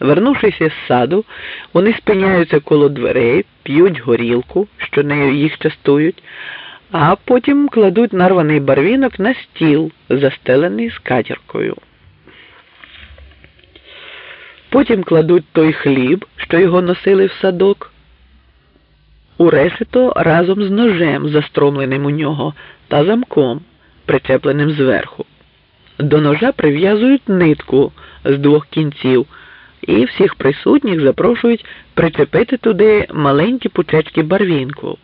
Вернувшись із саду, вони спиняються коло дверей, п'ють горілку, що нею їх частують, а потім кладуть нарваний барвінок на стіл, застелений скатіркою. Потім кладуть той хліб, що його носили в садок, у решето разом з ножем, застромленим у нього, та замком, причепленим зверху. До ножа прив'язують нитку з двох кінців і всіх присутніх запрошують причепити туди маленькі пучечки барвінку.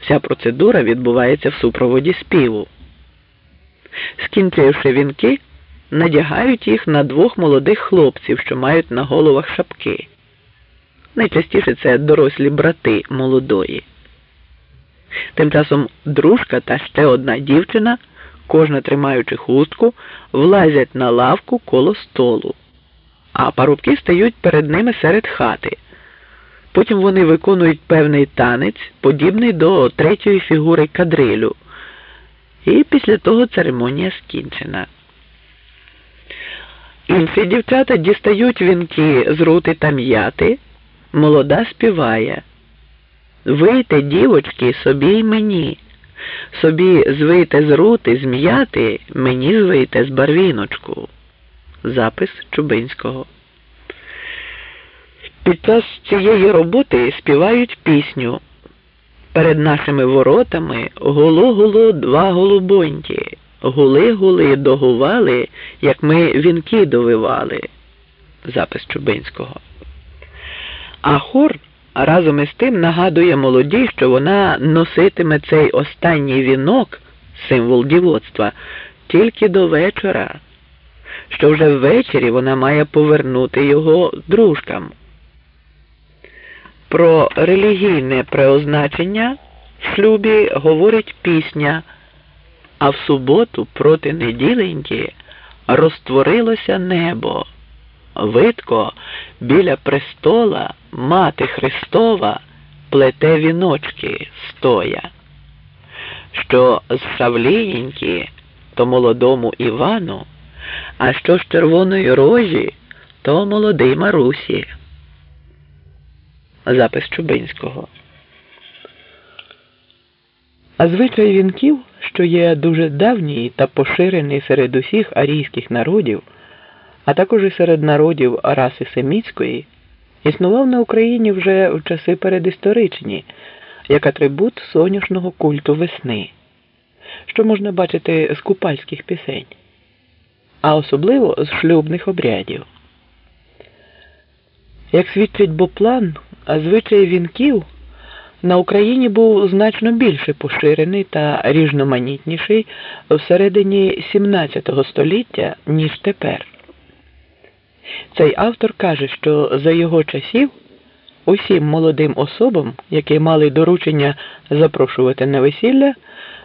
Вся процедура відбувається в супроводі співу. Скінчивши вінки, надягають їх на двох молодих хлопців, що мають на головах шапки. Найчастіше це дорослі брати молодої. Тим часом дружка та ще одна дівчина, кожна тримаючи хустку, влазять на лавку коло столу, а парубки стають перед ними серед хати. Потім вони виконують певний танець, подібний до третьої фігури кадрилю. І після того церемонія скінчена. Інші дівчата дістають вінки з рути та м'яти. Молода співає. Вийте, дівочки, собі й мені. Собі звийте з рути, зм'яти, мені звийте з барвіночку. Запис Чубинського. Під час цієї роботи співають пісню. Перед нашими воротами гуло-гуло два голубоньки. Гули-гули догували, як ми вінки довивали. Запис Чубинського. А хор разом із тим нагадує молоді, що вона носитиме цей останній вінок, символ дівоцтва, тільки до вечора, що вже ввечері вона має повернути його дружкам. Про релігійне преозначення в шлюбі говорить пісня, а в суботу проти неділеньки розтворилося небо. Видко біля престола мати Христова плете віночки стоя, що з Савлієньки то молодому Івану, а що з червоної рожі, то молодий Марусі. Запис Чубинського. А звичай вінків, що є дуже давній та поширений серед усіх арійських народів, а також і серед народів раси семітської, існував на Україні вже в часи передісторичні, як атрибут соняшного культу весни, що можна бачити з купальських пісень, а особливо з шлюбних обрядів. Як свідчить Боплан, звичай вінків на Україні був значно більше поширений та різноманітніший всередині XVII століття, ніж тепер. Цей автор каже, що за його часів усім молодим особам, які мали доручення запрошувати на весілля,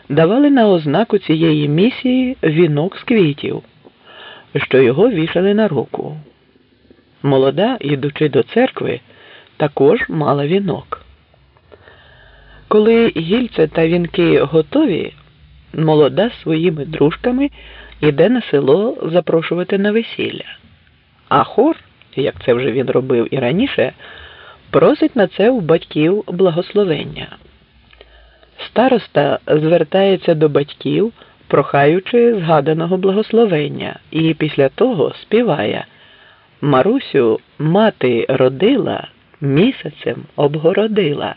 давали на ознаку цієї місії вінок з квітів, що його вішали на руку. Молода, йдучи до церкви, також мала вінок. Коли гільце та вінки готові, молода своїми дружками йде на село запрошувати на весілля. А хор, як це вже він робив і раніше, просить на це у батьків благословення. Староста звертається до батьків, прохаючи згаданого благословення, і після того співає Марусю мати родила, місяцем обгородила,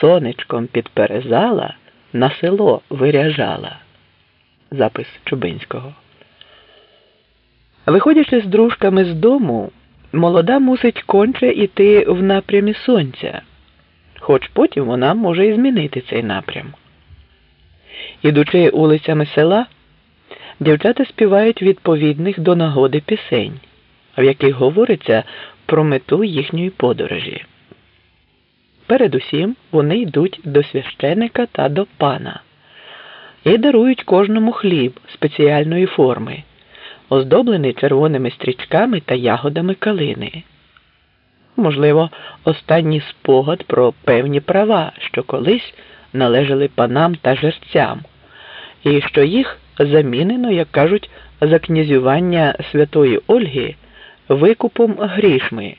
сонечком підперезала, на село виряжала. Запис Чубинського. Виходячи з дружками з дому, молода мусить конче йти в напрямі сонця, хоч потім вона може і змінити цей напрям. Ідучи вулицями села, дівчата співають відповідних до нагоди пісень, в яких говориться про мету їхньої подорожі. Передусім вони йдуть до священика та до пана і дарують кожному хліб спеціальної форми оздоблений червоними стрічками та ягодами калини. Можливо, останній спогад про певні права, що колись належали панам та жерцям, і що їх замінено, як кажуть, за князювання святої Ольги викупом грішми,